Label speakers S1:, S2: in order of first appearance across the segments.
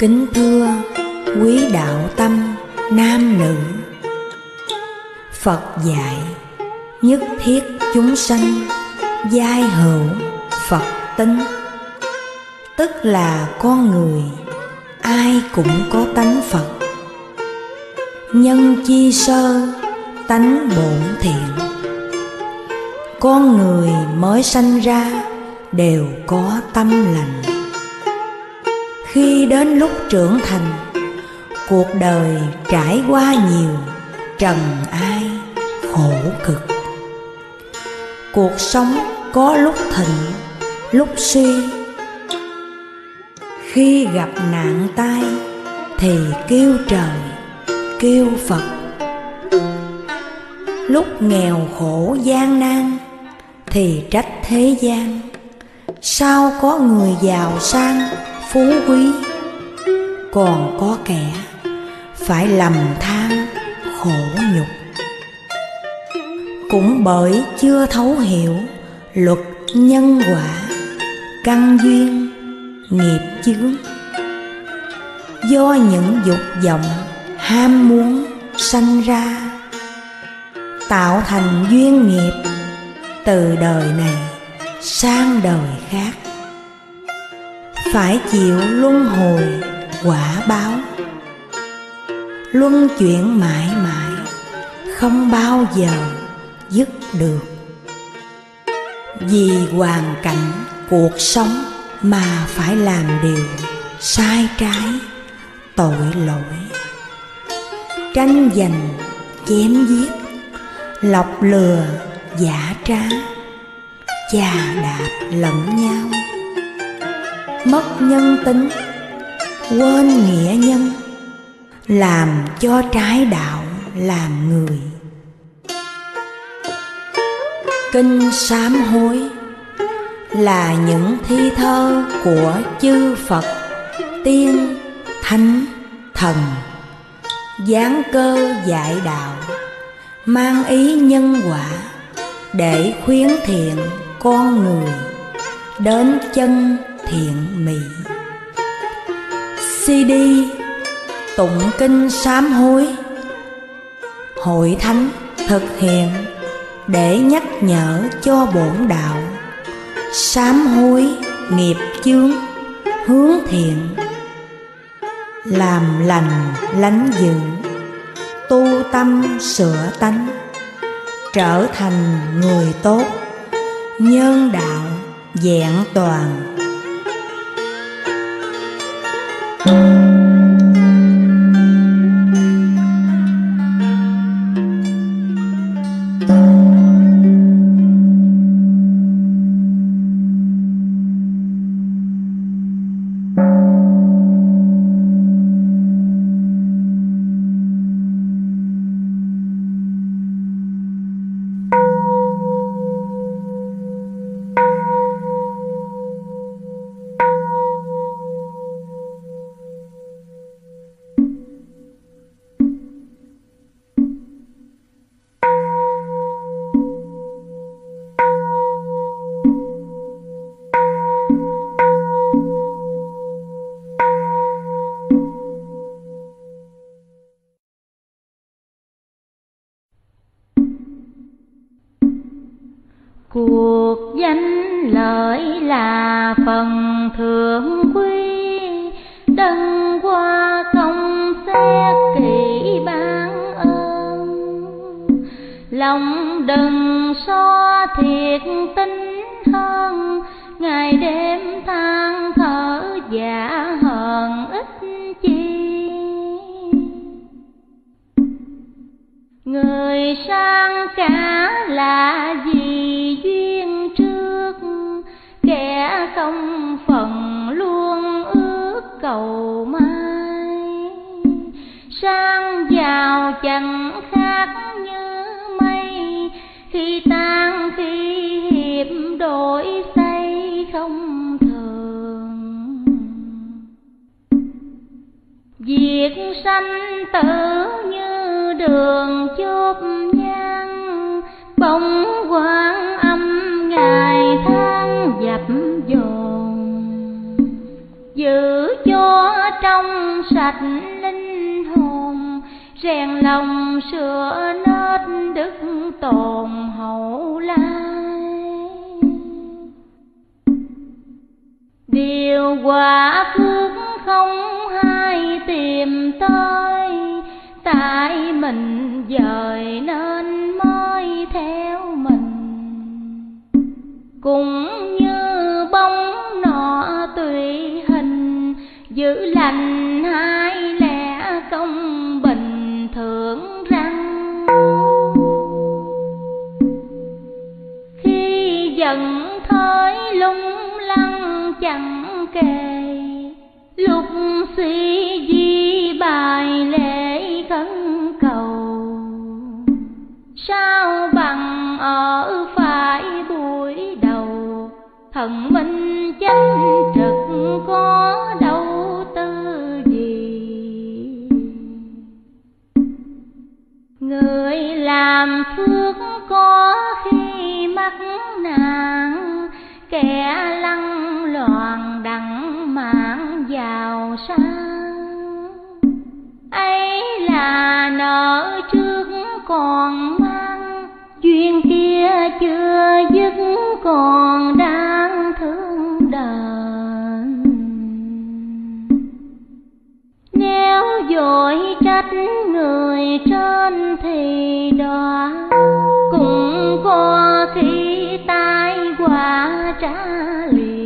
S1: Kính thưa quý đạo tâm nam nữ. Phật dạy, nhất thiết chúng sanh giai hữu Phật tính. Tức là con người, ai cũng có tánh Phật. Nhân chi sơ, tánh bổn thiện. Con người mới sanh ra đều có tâm lành. Khi đến lúc trưởng thành Cuộc đời trải qua nhiều trần ai khổ cực. Cuộc sống có lúc thịnh, lúc suy. Khi gặp nạn tai thì kêu trời, kêu Phật. Lúc nghèo khổ gian nan thì trách thế gian. Sao có người giàu sang? Phú quý, Còn có kẻ phải lầm than khổ nhục. Cũng bởi chưa thấu hiểu luật nhân quả, Căn duyên nghiệp chướng. Do những dục vọng ham muốn sanh ra, Tạo thành duyên nghiệp từ đời này sang đời khác phải chịu luân hồi, quả báo. Luân chuyển mãi mãi, không bao giờ dứt được. Vì hoàn cảnh cuộc sống mà phải làm điều sai trái, tội lỗi. Tranh giành, chém giết, lọc lừa, giả trá, chà đạp lẫn nhau mất nhân tính, quên nghĩa nhân, làm cho trái đạo làm người. Kinh sám hối là những thi thơ của chư phật tiên thánh thần, giáng cơ dạy đạo, mang ý nhân quả để khuyến thiện con người đến chân thiện mỹ. Cd tụng kinh sám hối. Hội thánh thực hiện để nhắc nhở cho bổn đạo. Sám hối nghiệp chướng, hướng thiện. Làm lành, lánh dữ tu tâm sửa tánh. Trở thành người tốt, nhân đạo dạng toàn
S2: cuộc lòng đừng so thiệt tinh hơn. Ngày đêm than thở giả hờn ít chi. Người sang cả là vì duyên trước, kẻ không phần luôn ước cầu mai sang giàu chẳng việc sanh tử như đường chốt nhang, bóng quang âm ngày tháng dập dồn. Giữ cho trong sạch linh hồn, rèn lòng sửa nết đức tồn hậu lai. Điều quả phước không tìm tới, tại mình dời nên mới theo mình. Cũng như bóng nọ tùy hình, giữ lành hai lẽ công bình thượng răng. Khi dần thới lung lăng chẳng kề lúc suy di bài lễ khấn cầu, sao bằng ở phải buổi đầu? Thần minh chánh trực có đâu tư gì? Người làm phước có khi mắc nạn, kẻ lăng giàu sang ấy là nợ trước còn mang, duyên kia chưa dứt còn đang thương đời nếu dội trách người trên thì đó cũng có khi tai qua trả liền.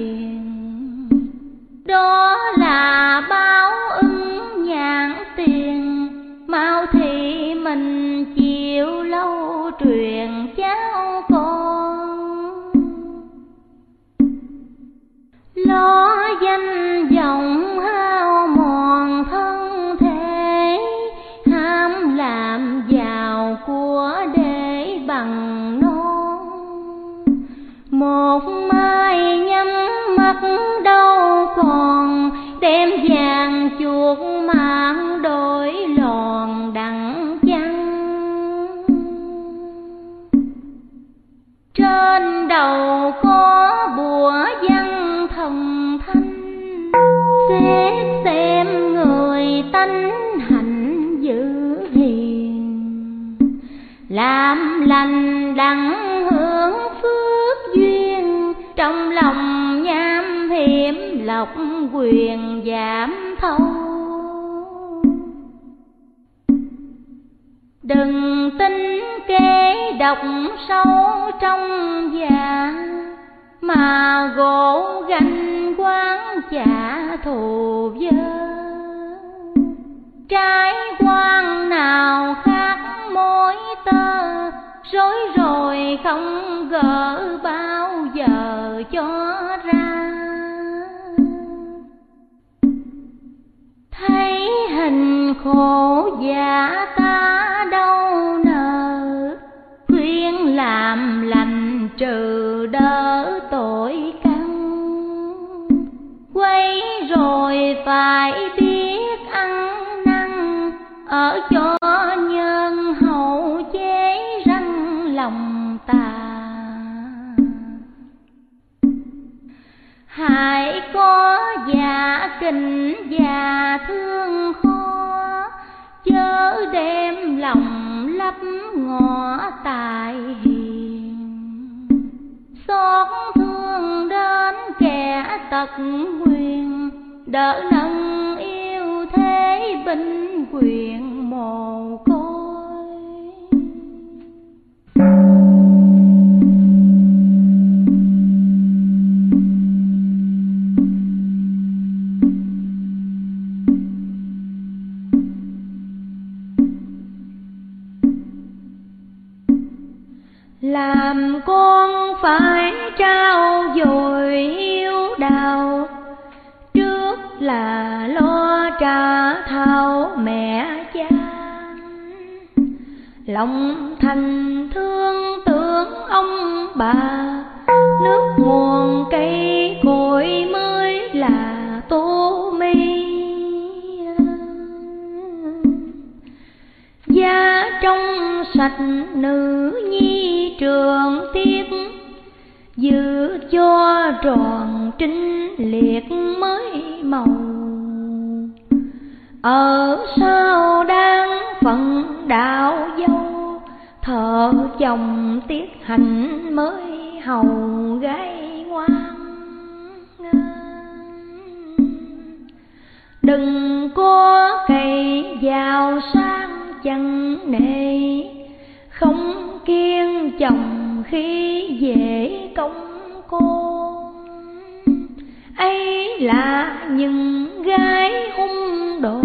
S2: Đó mắt đâu còn, đem vàng chuột mạng đổi lòn đặng chăng. Trên đầu có bùa văn thần thanh, xét xem người tánh hạnh dữ hiền. Làm lành đặng hưởng phước duyên, trong lòng lộc quyền giảm thâu. Đừng tin kế độc sâu trong già mà gỗ ganh quán trả thù dơ trái quan nào khác mối tơ, rối rồi không gỡ bao. Thấy hình khổ giả ta đâu nợ. Khuyên làm lành trừ đỡ tội căn. Quay rồi phải biết ăn năn, ở cho nhân hậu chế răng lòng tà hãy có dạ kình già thương đem lòng lấp ngõ tài hiền. Xót thương đến kẻ tật quyền đỡ nâng yêu thế binh quyền mồ côi. Làm con phải trao dồi yêu đạo. Trước là lo trả thao mẹ cha lòng thành thương tưởng ông bà. Nước nguồn cây cội mới là tô mi gia trong sạch nữ nhi trường tiếp, giữ cho tròn trinh liệt mới màu. Ở sao đang phận đạo dâu thợ chồng tiết hạnh mới hầu gái ngoan đừng có cày vào sang chẳng nề, không kiên chồng khi về công cô. Ấy là những gái hung đồ,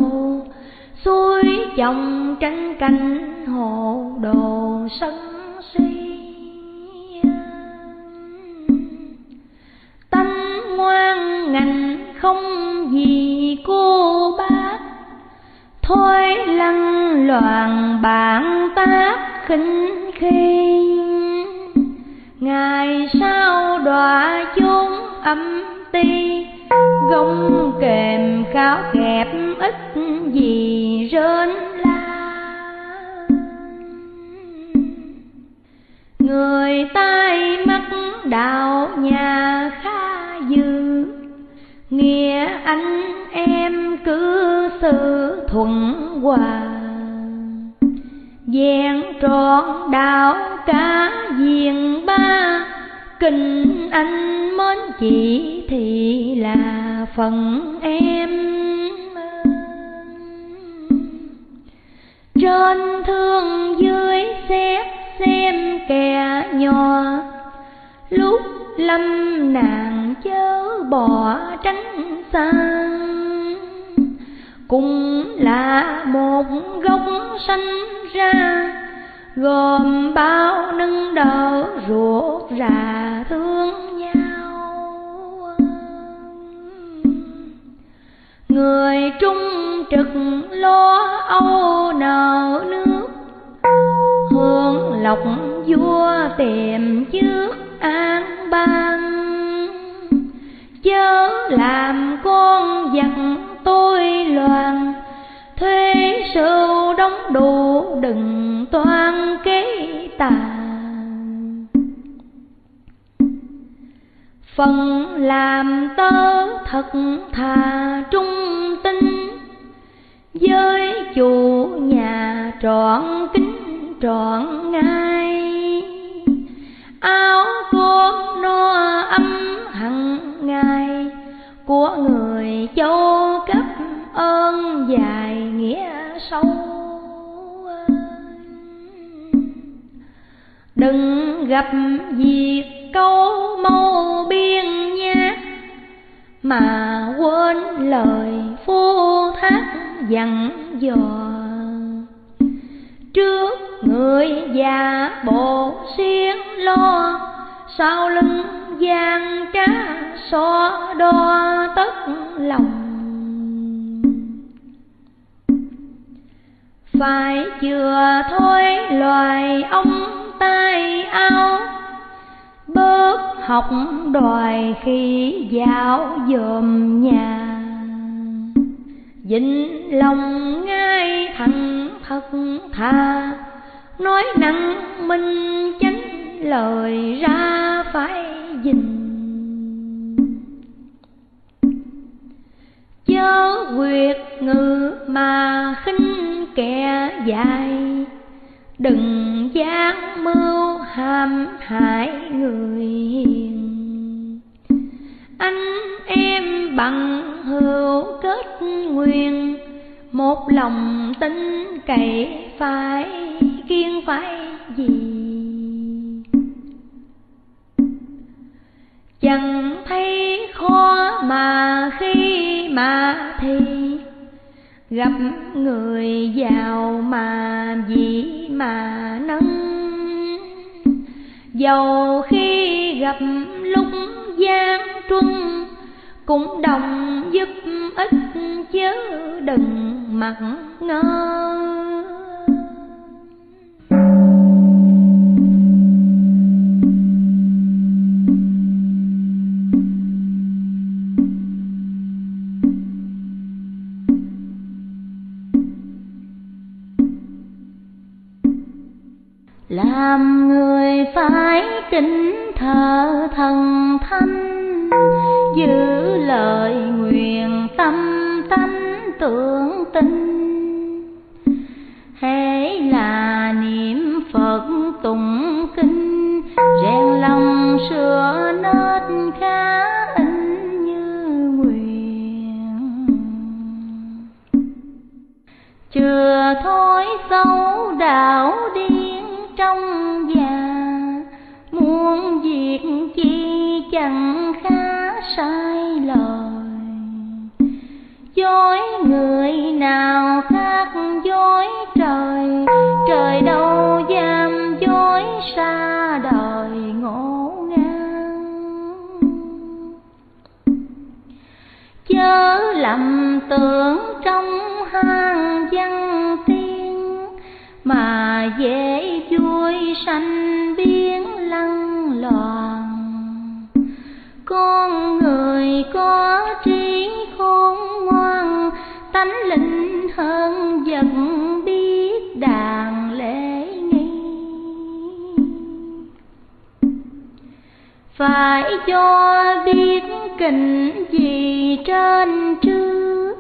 S2: xuôi chồng tranh canh hồ đồ sân si. Tánh ngoan ngành không gì cô bác, thôi lăng loạn bạn tác khinh khi ngày sau đọa chốn âm ti, gông kềm kháo kẹp ít gì rên la. Người tai mắt đạo nhà khá dư, nghĩa anh em cứ sự thuận hòa gian trọn đạo cả diện ba, kinh anh mến chị thì là phần em. Trên thương dưới xét xem kẻ nhỏ lúc lâm nàng chớ bỏ tránh sang cũng là một gốc sanh ra, gồm bao nâng đỡ ruột rà thương nhau. Người trung trực lo âu nợ nước hương lộc vua tìm trước an bang. Chớ làm con giặc tôi loạn. Thuê sâu đóng đủ đừng toan kế tà phần làm tớ thật thà trung tinh với chủ nhà trọn kính trọn ngay áo cơm no ấm hằng ngày của người châu cấp ơn dài nghĩa sâu đừng gặp việc câu mâu biên nhát mà quên lời phu thác dặn dò. Trước người già bộ xiên lo, sau lưng gian trá so đo tất lòng. Phải chừa thôi loài ông tay áo bớt học đòi khi dạo dòm nhà. Dịnh lòng ngay thẳng thật thà nói nặng minh chánh lời ra phải dình. Chớ quyệt ngự mà khinh kẻ dài đừng gian mưu hàm hại người hiền. Anh em bằng hữu kết nguyên, một lòng tin cậy phải kiên phải gì? Chẳng thấy khó mà khi mà thì gặp người giàu mà gì mà nâng. Dầu khi gặp lúc gian truân, cũng đồng giúp ích chớ đừng mặc ngơ. Làm người phải kính thờ thần thánh, giữ lời nguyện tâm tánh tưởng tinh hễ là niệm phật tụng kinh, rèn lòng sửa nết khá in như nguyện chưa thôi xấu đạo đi trong già muốn việc chi chẳng khá sai lời dối người nào khác dối trời trời đâu dám dối xa đời ngộ ngang. Chớ lầm tưởng trong hang văn tiên mà dễ vui sanh biến lăng loàn con người có trí khôn ngoan, tánh linh hơn vật biết đàn lễ nghi. Phải cho biết kình gì trên trước,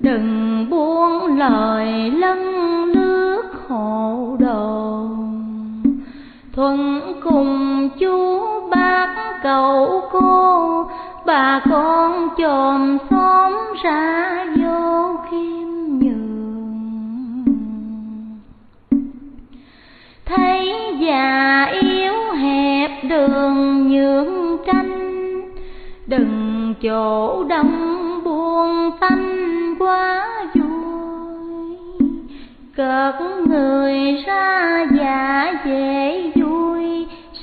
S2: đừng buông lời lân nước hộ đồ thuận cùng chú bác cậu cô, bà con chòm xóm ra vô khiêm nhường. Thấy già yếu hẹp đường nhường tranh đừng chỗ đông buông tanh quá vui. Cợt người ra giả dễ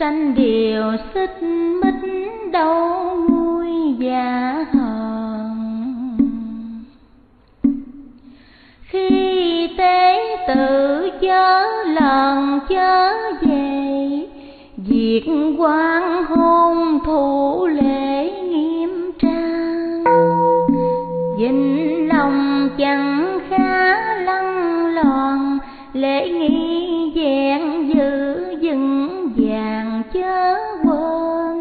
S2: sanh điều xích mích đâu vui và hờn. Khi tế tự chớ lần chớ về việc quan hôn thủ lễ nghiêm trang. Vinh lòng chẳng khá lăng loàn lễ nghi vẹn giữ dừng chớ quên.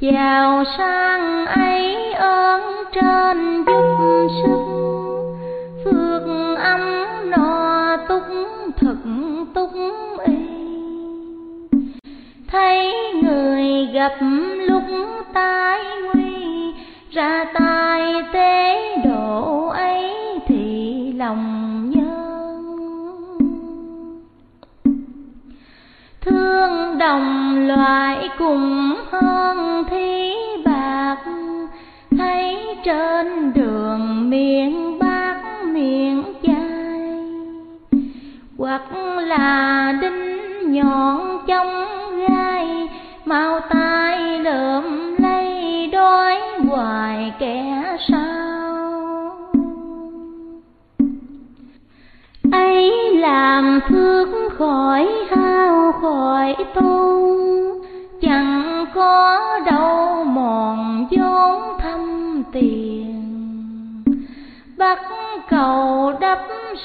S2: Chào sang ấy ơn trên giúp sức phước âm no túc thực túc y. Thấy người gặp lúc tai nguy, ra tay tên đồng loại cùng hơn thí bạc. Thấy trên đường miệng bác miệng chai hoặc là đinh nhọn trong gai, mau tay lượm lấy đói hoài kẻ sao ấy làm thước khỏi hao khỏi tôn, chẳng có đâu mòn vốn thâm tiền. Bắt cầu đắp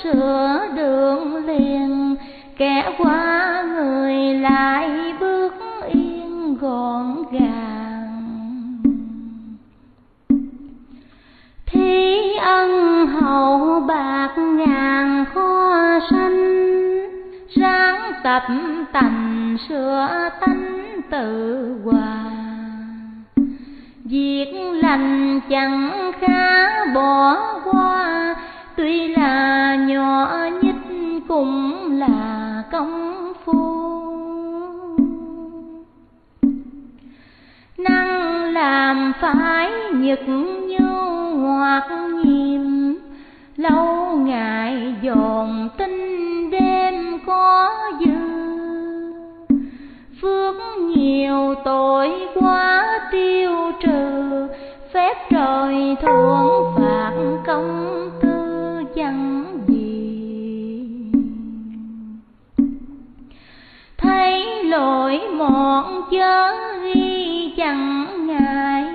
S2: sửa đường liền, kẻ qua người lại bước yên gọn gàng. Thí ân hậu bạc tập tành sửa tánh tự hòa. Việc lành chẳng khá bỏ qua, tuy là nhỏ nhất cũng là công phu. Năng làm phải nhật nhu hoặc nhiệm lâu ngày dồn tinh đêm có dư. Phước nhiều tội quá tiêu trừ, phép trời thuận phạt công tư chẳng gì thấy lỗi mọn chớ ghi chẳng ngại,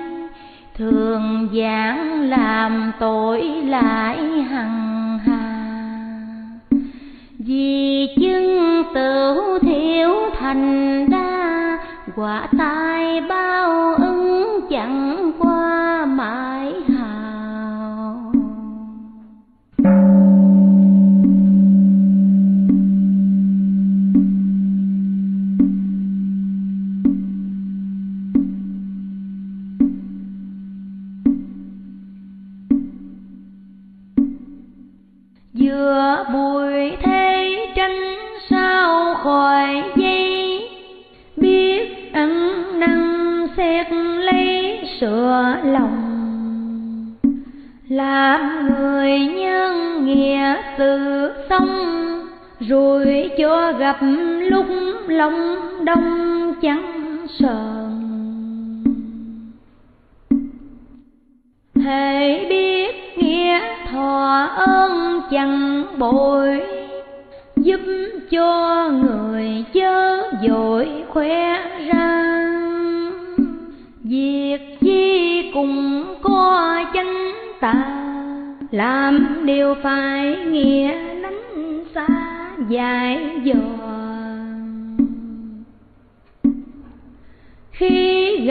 S2: thường giảng làm tội lại hằng vì chứng tự thiểu thành đa quả tai bao ứng chẳng qua
S1: mà. Gặp lúc lòng đông chẳng sợ.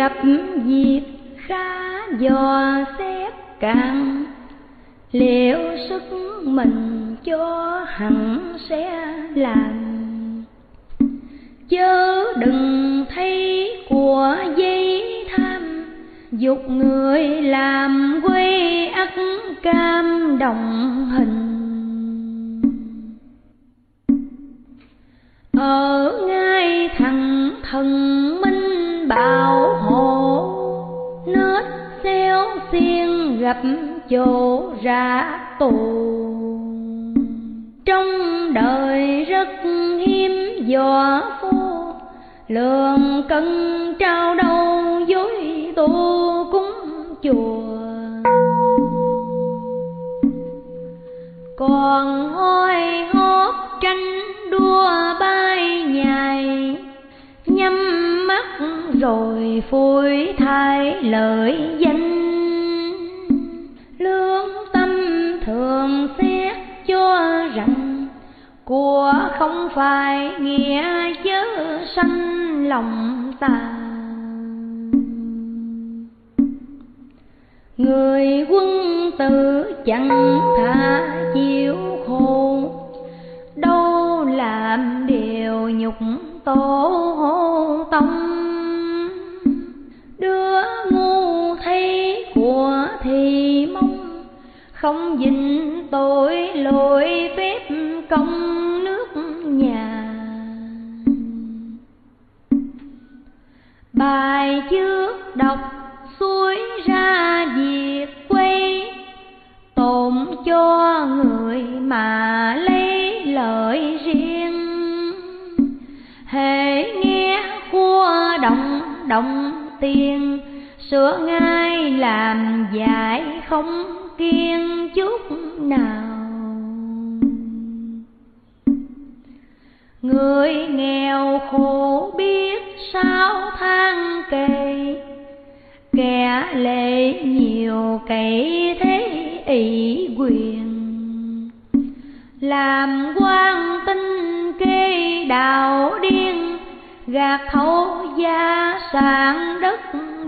S1: Gặp việc khá dò xét càng. Liệu sức mình cho hẳn sẽ làm? Chớ đừng thấy của dây tham, dục người làm quê ắt cam đồng hình. Ở ngay thằng thần bảo hộ nết xéo xiên gặp chỗ ra tù. Trong đời rất hiếm dò phu lượng cân trao đâu dối tu cúng chùa. Còn hoi hót tranh đua bay rồi phôi thay lời danh. Lương tâm thường xét cho rằng của không phải nghĩa chớ sanh lòng ta người quân tử chẳng tha chịu khổ, đâu làm điều nhục tổ hô tông. Không dình tội lỗi phép công nước nhà. Bài trước đọc xuôi ra việc quay, tổn cho người mà lấy lợi riêng. Hễ nghe khua động động tiền, sửa ngay làm dài không kiên chút nào. Người nghèo khổ biết sao than kề, kẻ lệ nhiều cậy thế ỷ quyền. Làm quan tinh kê đạo điên, gạt thấu gia sản đất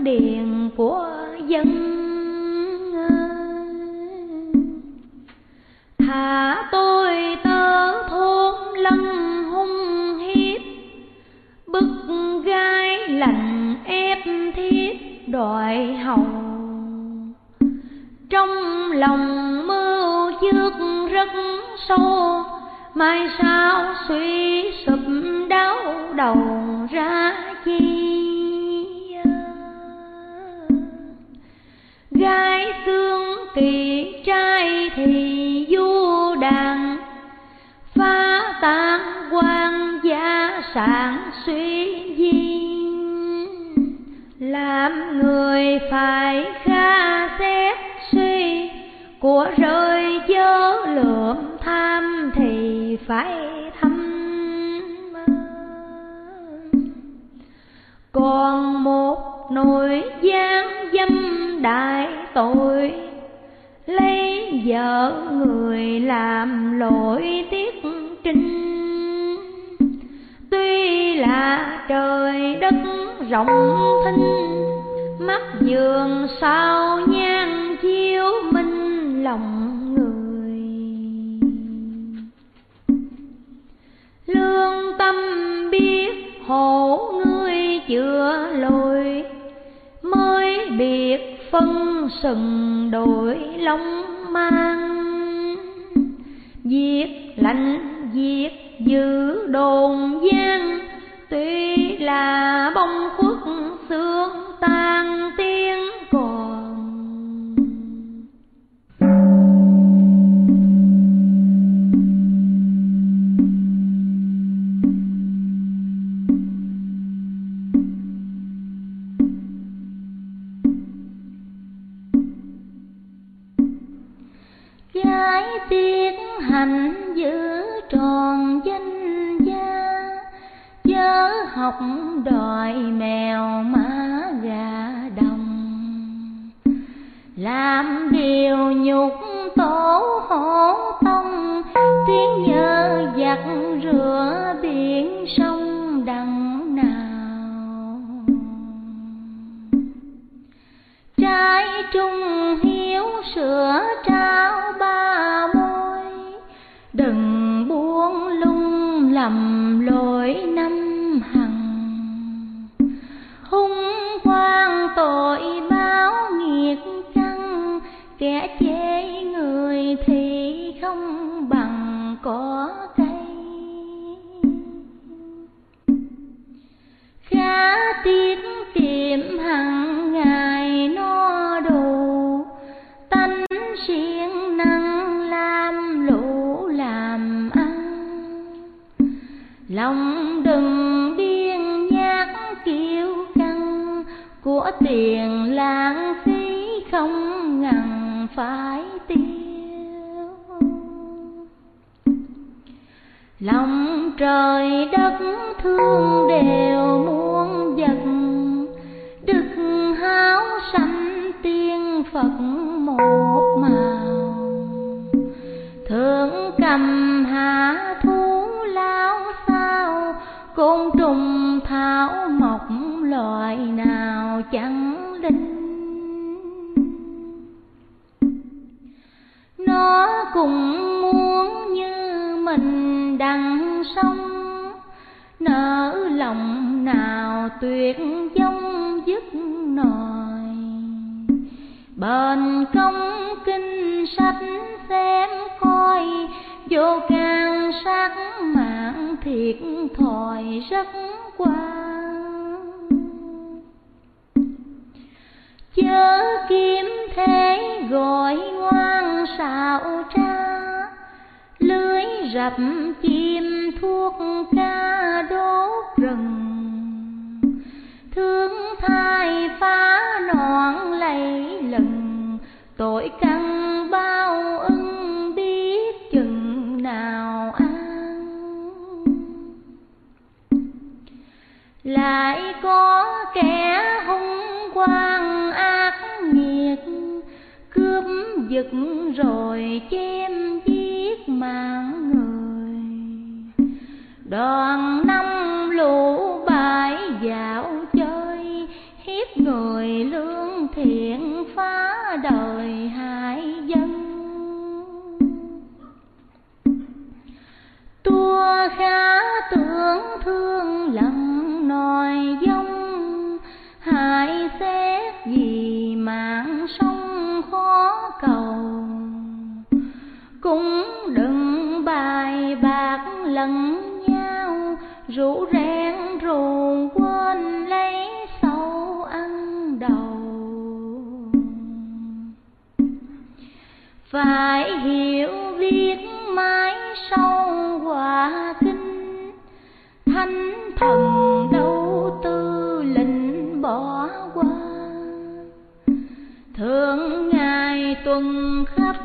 S1: điền của dân thả tôi tớ thốn lân hung hiếp. Bức gai lạnh ép thiết đòi hầu. Trong lòng mưu trước rất sâu, mai sao suy sụp đau đầu ra chi. Gái xương kỳ trai thì du đàn, phá tan quan gia sản suy di làm người phải kha xét suy, của rơi chớ lượm tham thì phải thâm còn một nỗi gian dâm đại tội. Lấy vợ người làm lỗi tiết trinh. Tuy là trời đất rộng thinh, mắt giường sao nhan chiếu minh lòng người. Lương tâm biết hộ ngươi chữa lỗi, mới biệt phân sừng đổi long mang
S2: diệt lạnh diệt dữ đồn gian Tuy là bông khuất xương tan tiên. Tiết hành giữ tròn danh gia. Chớ học đòi mèo má gà đồng. Làm điều nhục tổ hổ tông, tiếng nhớ giặt rửa biển sông đằng nào. Trái trung hiếu sữa trao lầm lỗi năm hằng. Hung quang tội báo nghiệt căn kẻ chế người thì không bằng cỏ cây khá tiếc tìm hằng ngày no đủ, tánh si lòng đừng biên nhát kiêu căng, của tiền lãng phí không ngần phải tiêu. Lòng trời đất thương đều muôn vật, đức háo sanh tiên phật một màu. Thượng cầm chẳng linh. Nó cũng muốn như mình đằng sông nở lòng nào tuyệt vong dứt nòi. Bền công kinh sách xem coi, vô can sát mạng thiệt thòi rất quan chớ kiếm thế gọi ngoan xạo tra. Lưới rập chim thuốc ca đốt rừng. Thương thai phá nọn lầy lừng. Tội căn bao ưng biết chừng nào an lại có kẻ hung quang giật rồi chém giết mạng người. Đoàn năm lũ bãi dạo chơi, hiếp người lương thiện phá đời hại dân. Tua khá tưởng thương lặng nòi dông, hại xét vì mạng sống khó cầu. Cũng đừng bài bạc lẫn nhau, rủ rèn rù quên lấy sâu ăn đầu. Phải hiểu biết mái sâu tuần khắp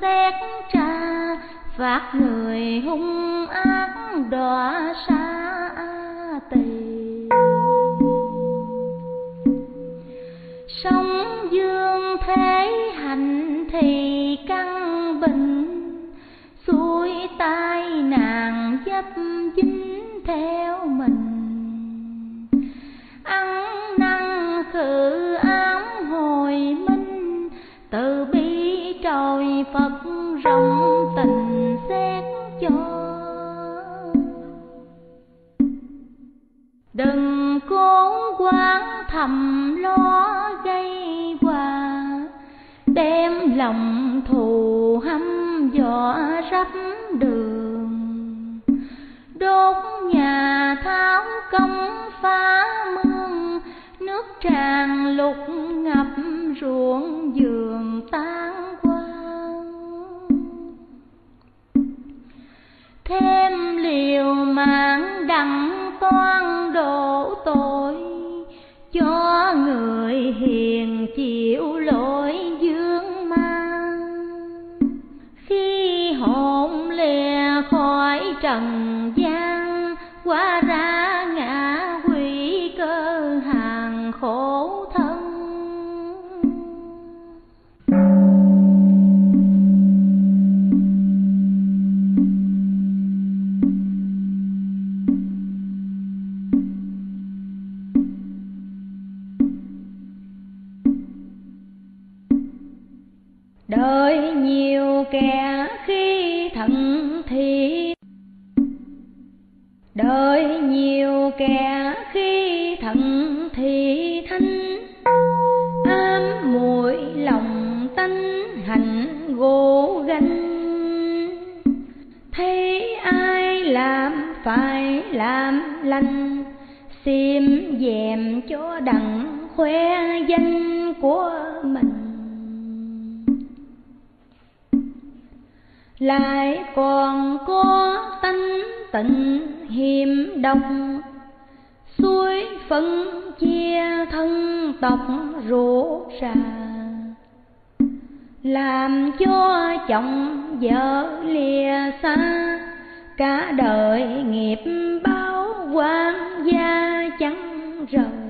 S2: xét tra phạt người hung ác đọa xa tỳ sống dương thế hành thì căn bình, xuôi tai nàng dấp dính theo mình. Ăn năn khử rộng tình xét cho. Đừng cố quán thầm lo gây hòa, đem lòng thù hăm dọ rắp đường. Đốt nhà tháo công phá mương, nước tràn lục ngập ruộng vườn tan. Thêm liều mạng đặng toan đổ tội, cho người hiền chịu lỗi dương mang. Khi hồn lìa khỏi trần gian, qua ra ngã quỷ cơ hàng khổ đời nhiều kẻ khi thận thì đời nhiều kẻ khi thận thì thanh ám muội lòng tánh hành gỗ ganh thấy ai làm phải làm lành, xiêm dèm cho đặng khoe danh của mình. Lại còn có tánh tịnh hiểm độc. Suối phân chia thân tộc rủ rà. Làm cho chồng vợ lìa xa. Cả đời nghiệp báo quan gia chẳng rời.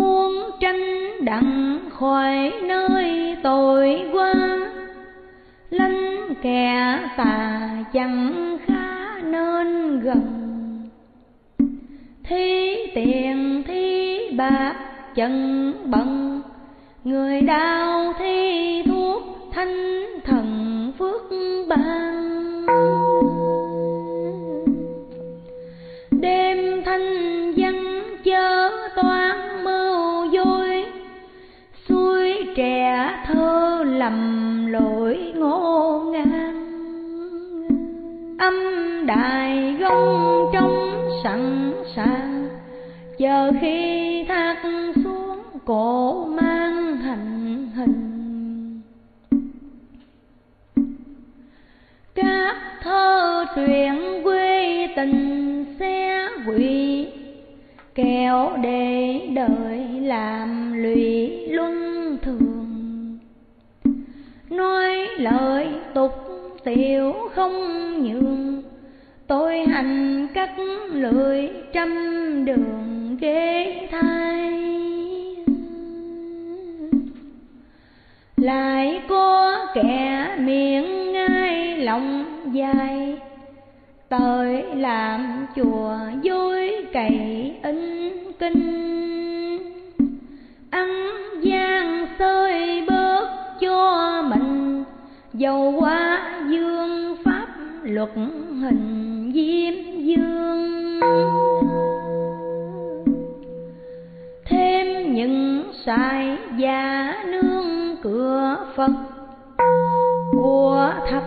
S2: Muốn tranh đặng khỏi nơi tội qua lánh kẻ tà chẳng khá nên gần. Thi tiền thi bạc, chân bận, người đau thi thuốc thanh thần phước ban. Đêm thanh văn chớ trẻ thơ lầm lỗi ngô ngang. Âm đài gông trong sẵn sàng, chờ khi thác xuống cổ mang hành hình các thơ truyện quê tình xe quỷ kéo để đời làm lụy luân thường. Nói lời tục tiểu không nhường tôi hành cắt lưỡi trăm đường ghế thai. Lại có kẻ miệng ngay lòng dài tới làm chùa dối cậy in kinh. Ăn gian xơi bớt cho mình dầu quá dương pháp luật hình diêm dương. Thêm những sai giả nương cửa phật của thập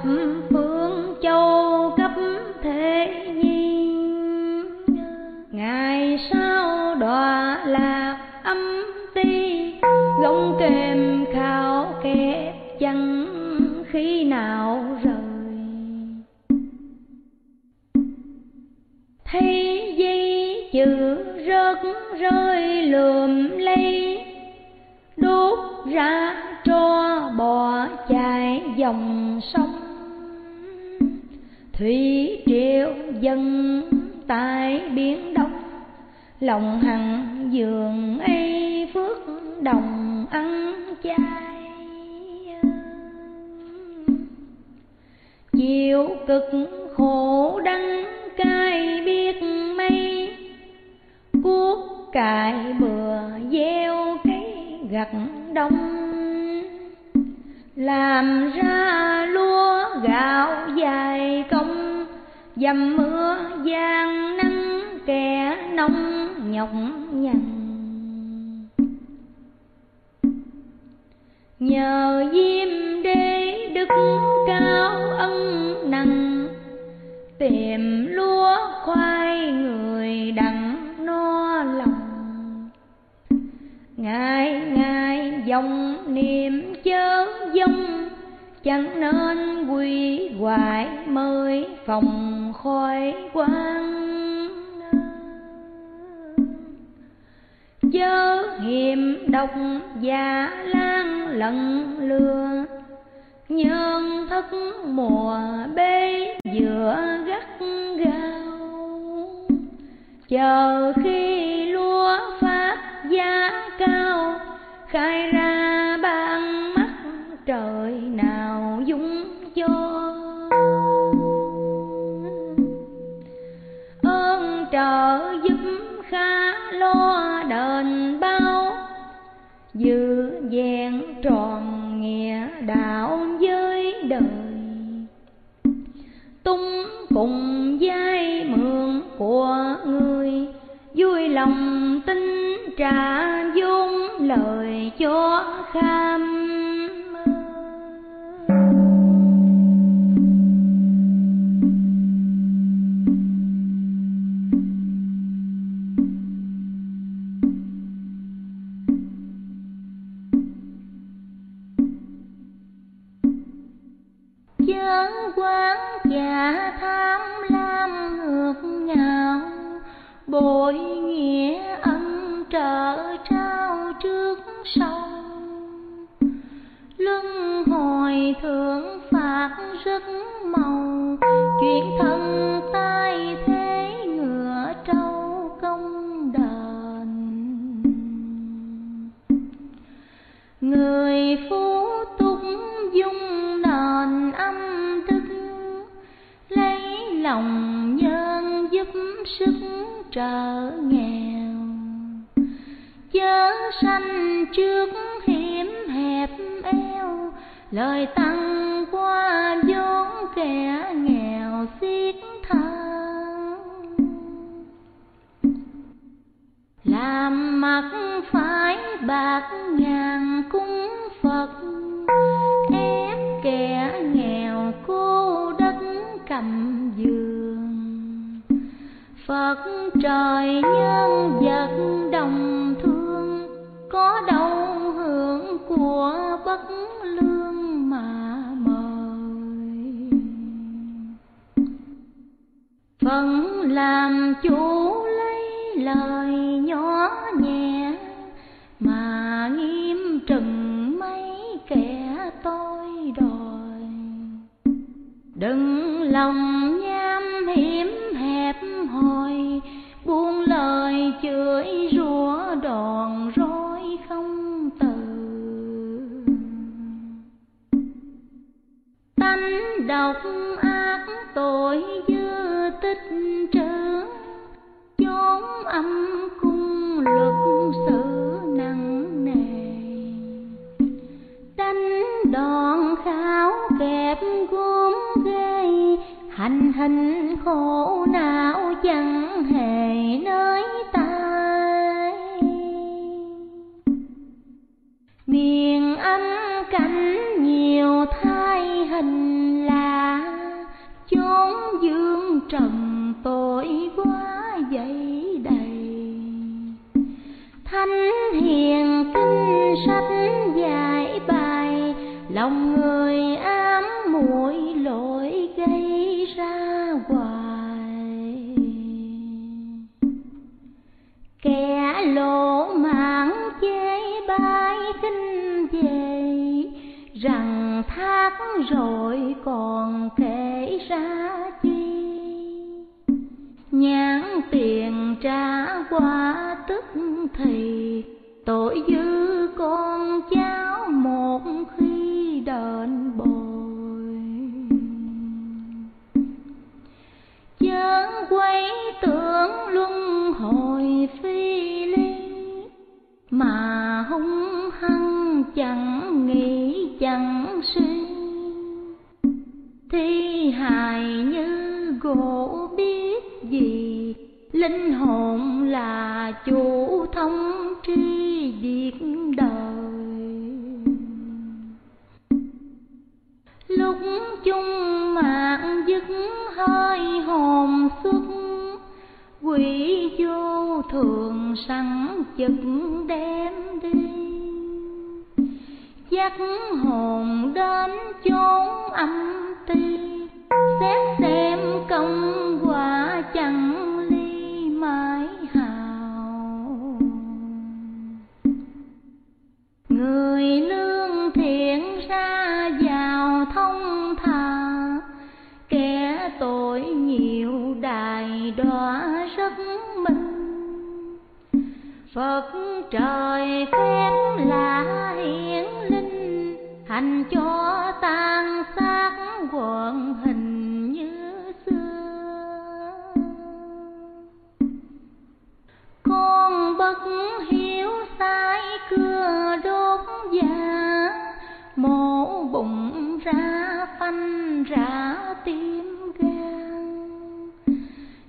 S2: phương châu sao đọa lạc âm ti? Gông kềm khao kẹp chẳng khi nào rời. Thấy dây chữ rớt rơi lượm lây. Đốt ra cho bò chạy dòng sông. Thủy triều dân tại biển đông lòng hằng giường ấy phước đồng ăn chay. Chịu cực khổ đắng cay biết mây cuốc cài bừa gieo cây gặt đông. Làm ra lúa gạo dài công, dầm mưa gian nắng kẻ nông nhọc nhằn. Nhờ diêm đế đức cao ân nặng, tìm lúa khoai người đặng no lòng. Ngài ngài dòng niệm chớ dông, chẳng nên quy hoại mới phòng khói quang. Dơ hiểm độc và lan lận lừa. Nhân thất mùa bê giữa gắt gao. Chờ khi lúa phát giá cao, khai ra trả dung lời cho kham chớ quán giả tham lam ngược ngào bội nghĩa trở trao trước sau. Luân hồi thượng phạt rất màu chuyện thân tai thế ngựa trâu công đền người phú túc dung nền âm thức, lấy lòng nhân giúp sức trợ nghèo chớ sanh trước hiểm hẹp eo, lời tăng qua vốn kẻ nghèo xiết tha làm mặt phải bạc ngàn cung phật, ép kẻ nghèo cô đất cầm giường. Phật trời nhân vật đồng có đâu hưởng của bất lương mà mời. Phận làm chủ lấy lời nhỏ nhẹ, mà nghiêm trừng mấy kẻ tôi đòi. Đừng lòng nham hiểm hẹp hòi, buông lời chửi độc ác tội dư tích trữ chốn âm cung luật sự nặng nề. Đánh đòn khảo kẹp gốm ghê. Hành hình khổ não chẳng hề nơi tai miền âm cảnh nhiều thai hình dương trần tội quá dậy đầy. Thánh hiền kinh sách giải bài, lòng người ám muội lỗi gây ra hoài. Kẻ lộ mạng chế bai kinh về, rằng thác rồi còn kể ra chi nhãn tiền trả qua tức thì. Tội dư con cháu một khi đền bồi. Chớ quay tưởng luân hồi phi lý, mà hung hăng chẳng nghĩ chẳng suy. Thi hài như gỗ biết gì? Linh hồn là chủ thông tri việc đời. Lúc chung mạng dứt hơi hồn xuất, quỷ vô thường sẵn chực đem đi. Dắt hồn đến chốn âm ti, xét xem công quả chẳng ly mãi hào. Người lương thiện ra vào thông thà kẻ tội nhiều đài đọa rất minh. Phật trời phép là hiển linh, Hành cho tan xác quần hình. Bất hiếu sai cưa đốt già Mổ bụng ra, phanh ra, tim gan.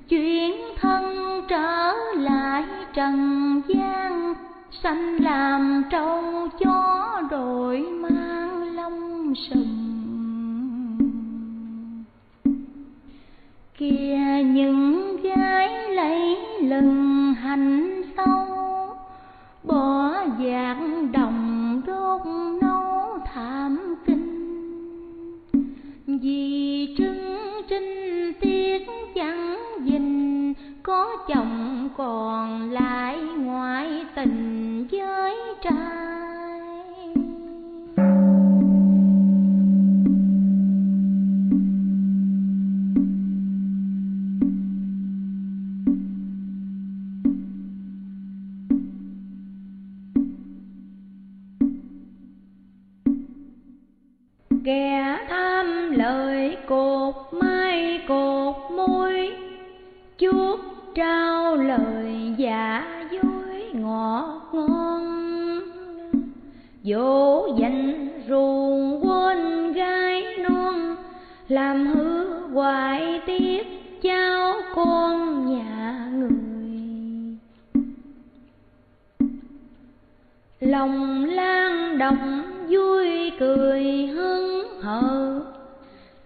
S2: Chuyển thân trở lại trần gian, Sanh làm trâu chó đội mang lông sừng. Kia những gái lấy lừng hành sâu, bỏ dạng đồng đốt nấu thảm kinh. Vì trưng trinh tiết chẳng dình, có chồng còn lại ngoại tình với trai ghé tham lợi cột mai cột môi chuốt trao lời giả dối ngọt ngon. Dỗ dành ruồng quên gái non, làm hư hoài tiếc cháu con nhà người. Lòng lan động vui cười hân hờ.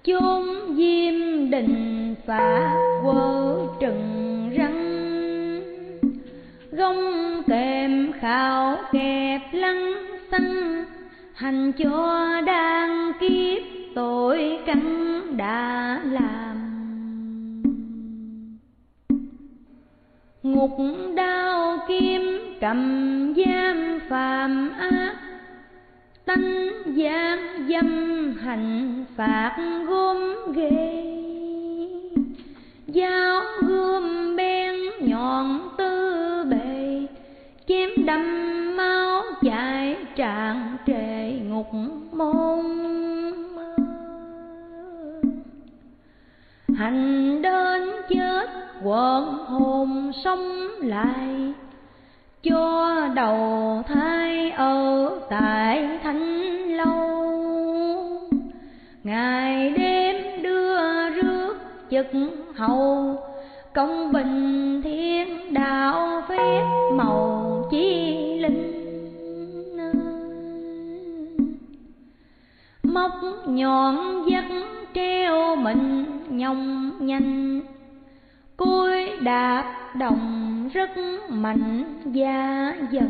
S2: Chốn diêm đình phá quơ trừng răng. Gông kèm khảo kẹp lăng xăng, hành cho đang kiếp tội căn đã làm. Ngục đao kim cầm giam phàm ác tánh gian dâm hành phạt gom ghê. Dao gươm bén nhọn tư bề, chém đâm máu chạy tràn trề ngục môn hành đến chết quần hồn sống lại cho đầu thai ở tại thánh lâu. Ngày đêm đưa rước chực hầu, công bình thiên đạo phép màu chi linh. Móc nhọn dắt treo mình nhông nhanh cối đạp đồng rất mạnh gia dần.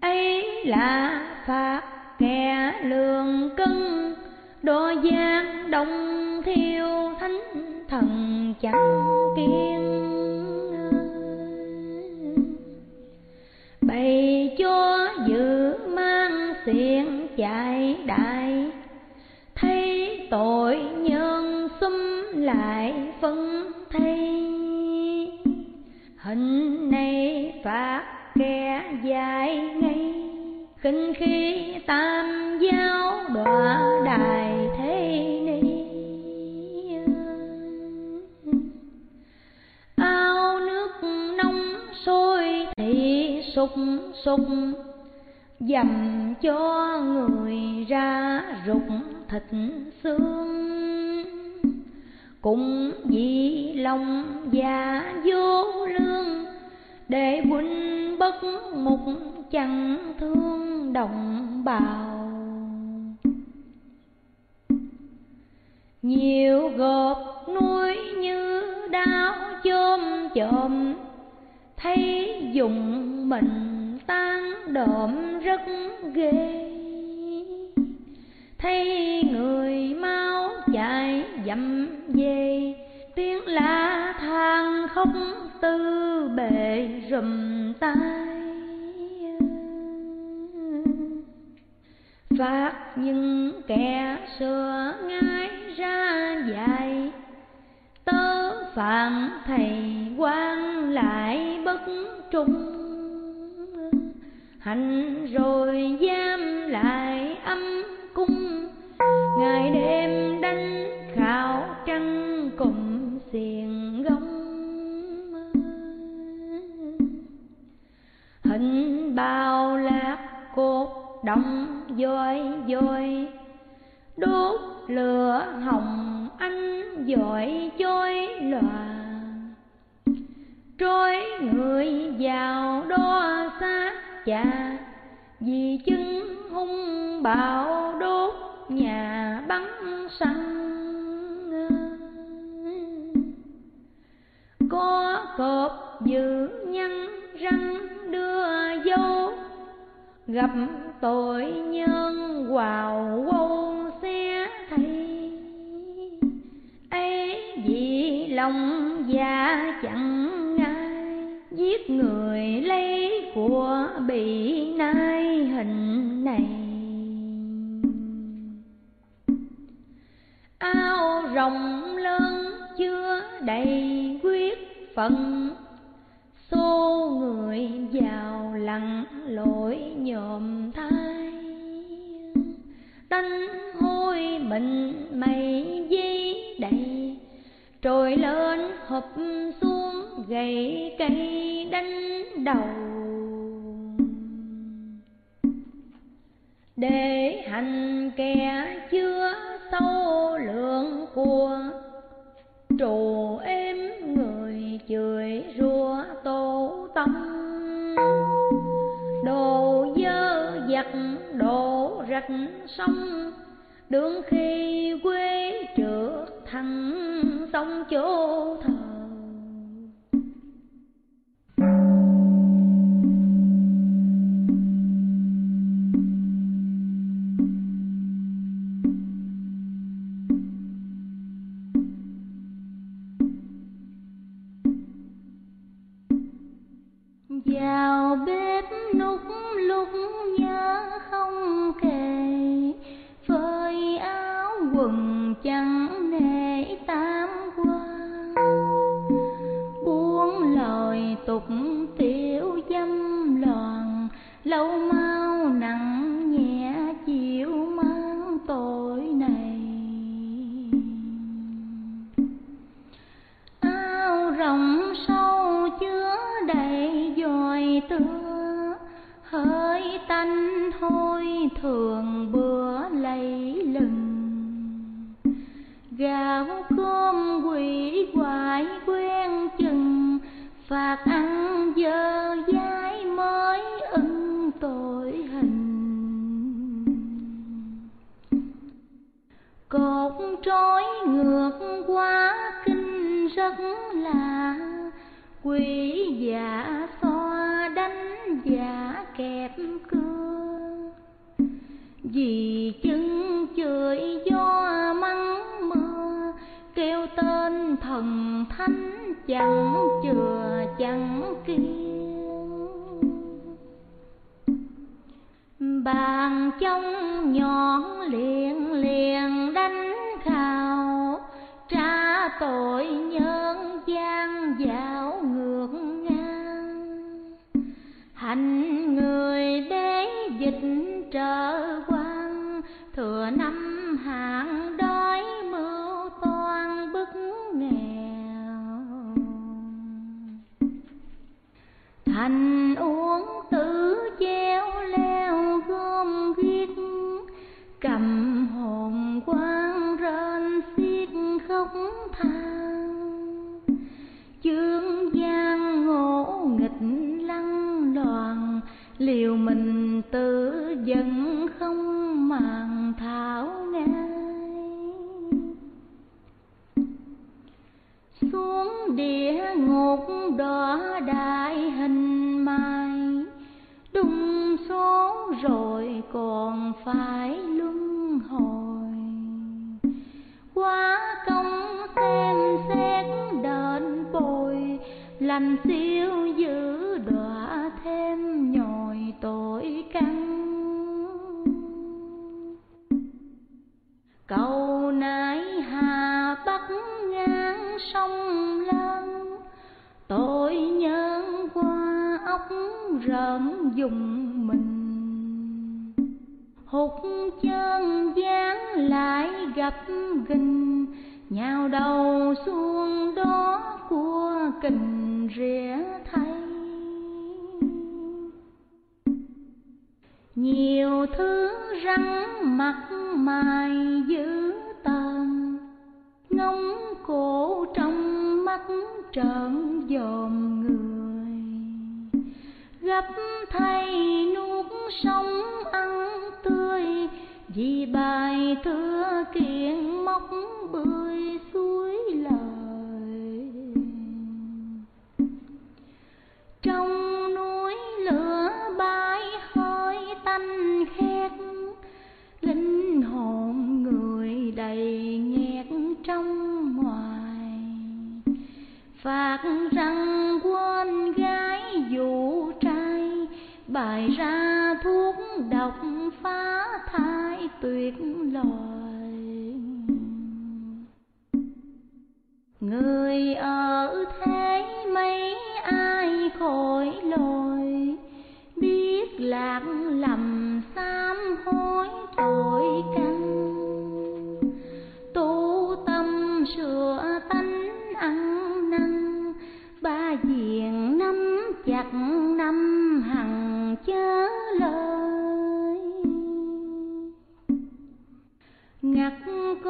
S2: Ấy là phạt kẻ lường cân đo gian đông thiêu thánh thần chẳng kiên bày cho dự mang xiên chạy đại thấy tội nhân xâm lại phân thay hình này phạt kẻ dài ngay. Kinh khi tam giáo đọa đài thế ni ao nước nóng sôi thì sục sục dầm cho người ra rụng thịt xương cũng vì lòng già vô lương, để huynh bất mục chẳng thương đồng bào. Nhiều gột nuôi như đau chôm chộm thấy dùng mình tan độm rất ghê. Thấy người mau lại dậm về. Tiếng la than khóc tư bề rùm tay phát nhưng kẻ xưa ngay ra dạy tớ phạm thầy quan lại bất trung. Hành rồi giam lại âm cung ngày đêm đánh khảo trăng cùng xiềng gông hình bao lạc cột đồng dôi dôi, đốt lửa hồng anh dội chối lòa trôi người vào đo sát cha vì chứng hung bạo đốt nhà bắn săn. Có cọp giữ nhân răng đưa dâu gặp tội nhân vào quâu xe thầy ấy vì lòng già chẳng ngại giết người lấy của bị nai hình này. Ao rộng lớn chưa đầy quyết phận xô người vào lặng lội nhòm thai. Tanh hôi mình mây dây đầy. Trồi lên hụp xuống gậy cây đánh đầu. Để hành kẻ chưa sâu lượng của trù em người chửi rủa tổ tâm đồ dơ giặc đổ rạch sông, đường khi quê trước thẳng sông chỗ thờ.
S3: Bàn nhọn liền liền đánh khào trả tội nhân gian dạo ngược ngang. Hành người đế dịch trở quan thừa năm hạng đói mưu toan bức nghèo. Thành khóc than dương gian ngỗ nghịch lăng đoàn liều mình tự dần không màng thảo ngay, xuống địa ngục đỏ đại hình mai đúng số
S2: rồi còn phải luân hồi quá công xem xét đền bồi, lành siêu giữ đọa thêm nhồi tội căn. Cầu nại hà bắc ngang sông lớn tội nhân qua ốc rợn dùng hụt chân dáng lại gặp gình, nhào đầu xuống đó cua kình rỉa thay. Nhiều thứ răng mặt mày dữ tợn ngóng cổ trong mắt trợn dòm người gấp thay nuốt sống ăn tươi, vì bài thưa kiện móc bươi suối lời trong núi lửa bay hơi tanh khét, linh hồn người đầy nghẹt trong ngoài phạt răng. Bài ra thuốc độc phá thai tuyệt loài. Người ở thế mấy ai khỏi lỗi, biết lạc lầm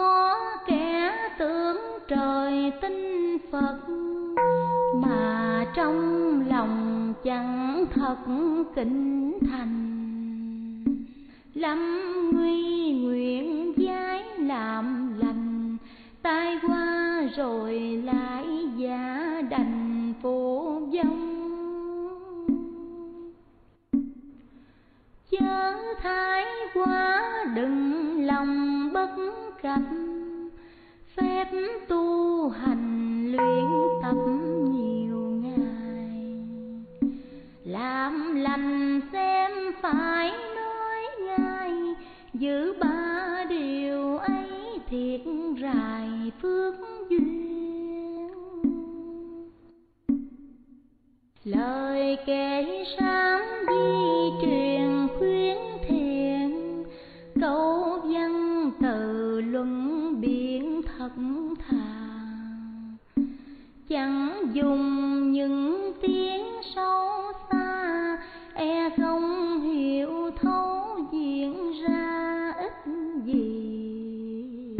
S2: có kẻ tưởng trời tin phật, mà trong lòng chẳng thật kính thành. Lâm nguy nguyện giái làm lành, tai qua rồi lại giả đành phụ vong. Chớ thái quá đừng lòng bất cập phép tu hành luyện tập nhiều ngày. Làm lành xem phải nói ngay giữ ba điều ấy thiệt rài phước duyên. Lời kể sáng di truyền thật thà. Chẳng dùng những tiếng sâu xa e không hiểu thấu diễn ra ít gì.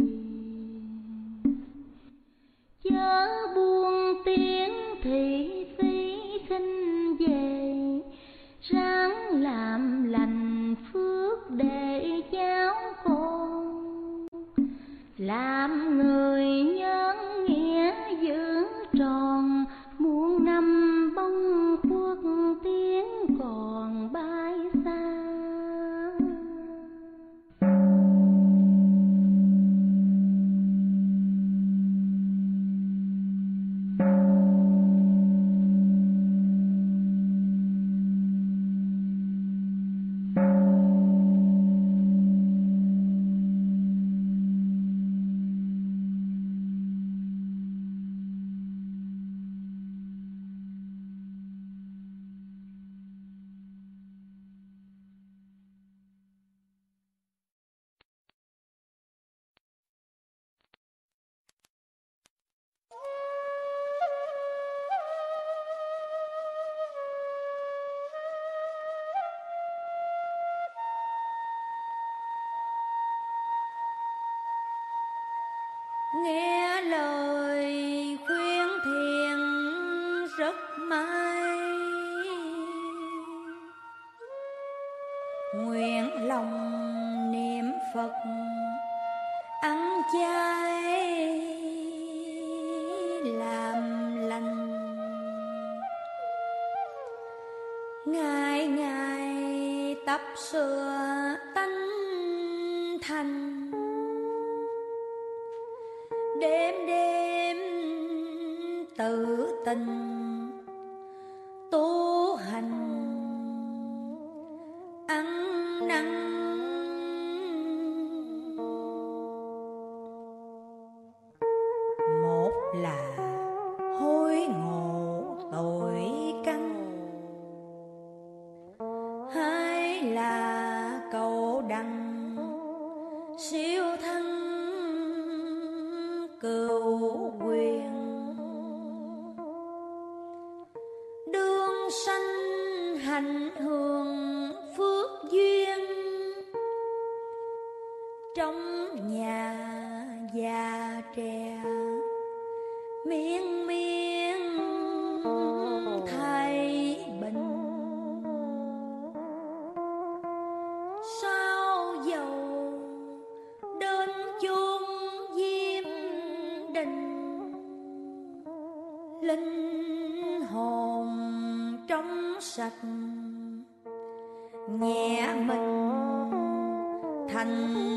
S2: Chớ buông tiếng thị phi khinh về ráng làm người nhân
S1: miên miên thay bình. Sao dầu đến chung diêm đình? Linh hồn trong sạch, nhẹ mình thành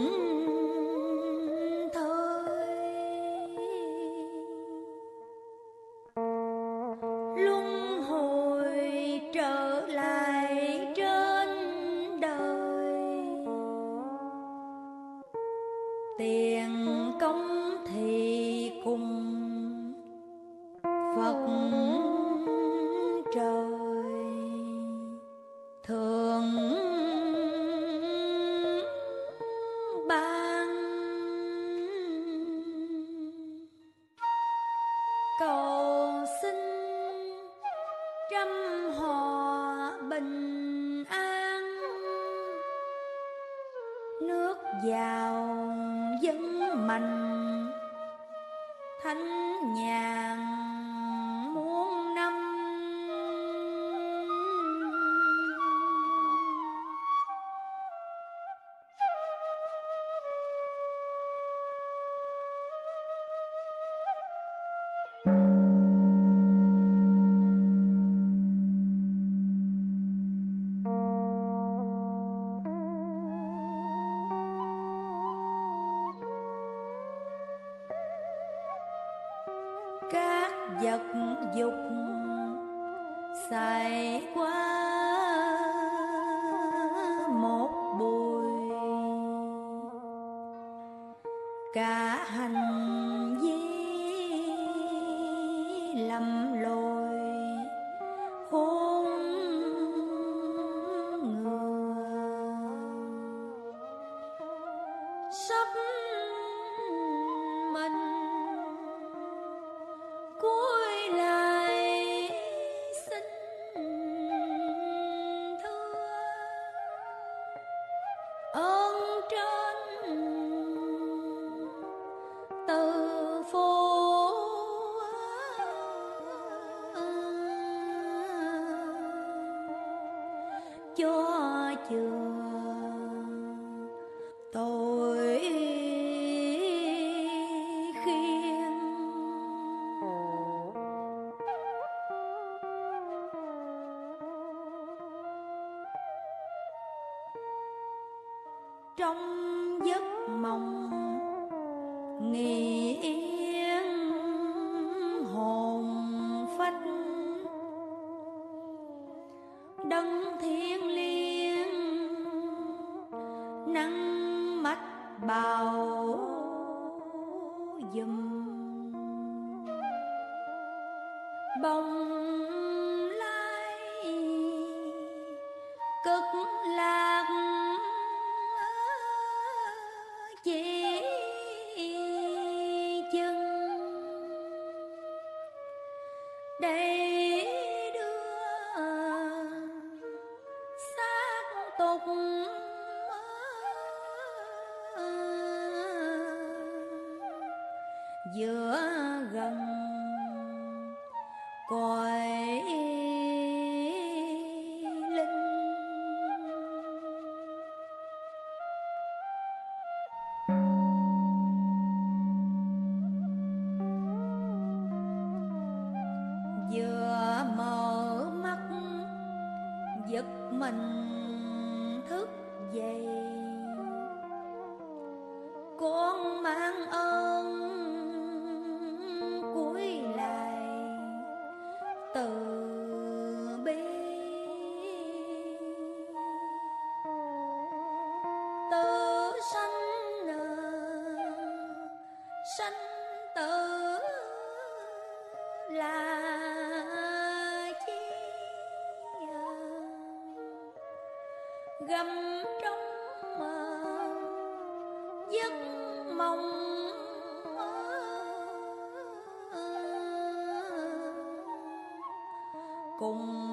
S1: gầm trong mơ giấc mộng cùng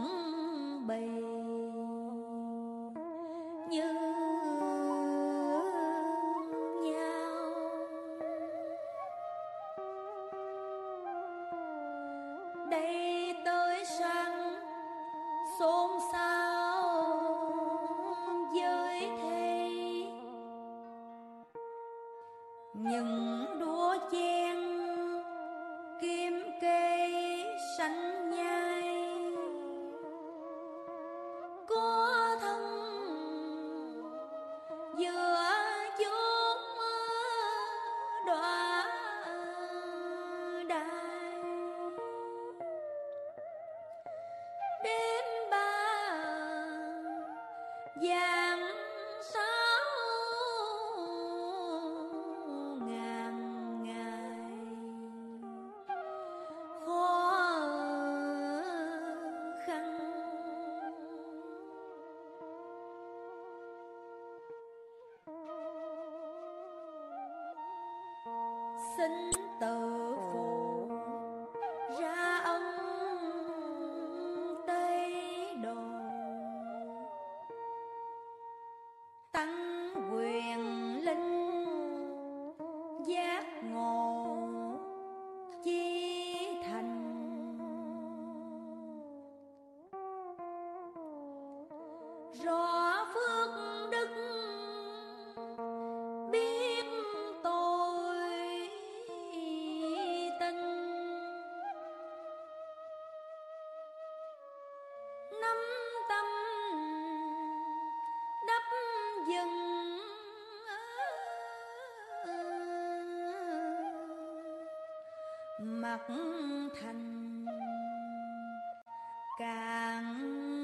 S1: càng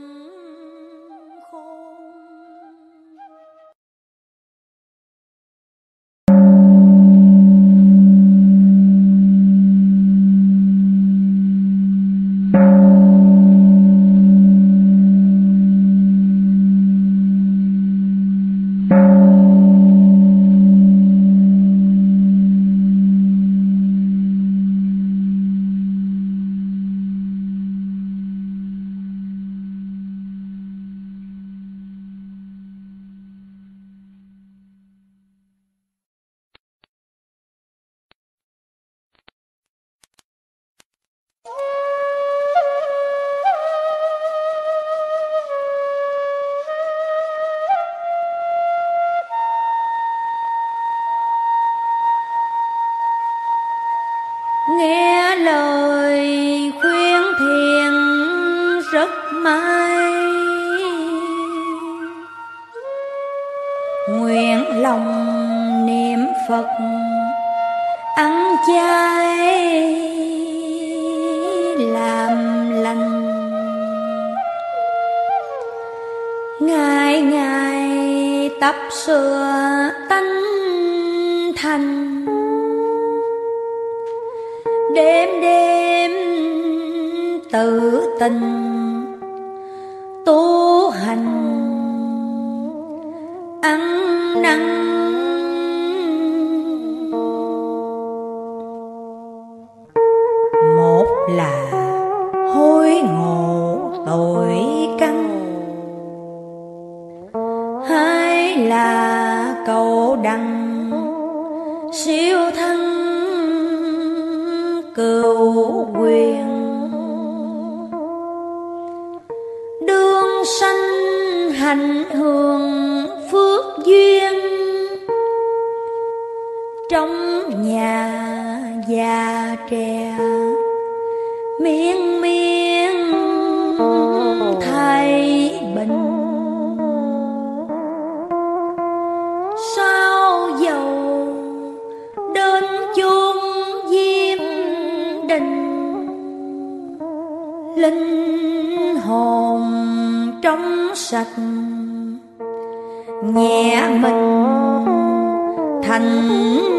S1: trong sạch. Nhẹ mình thành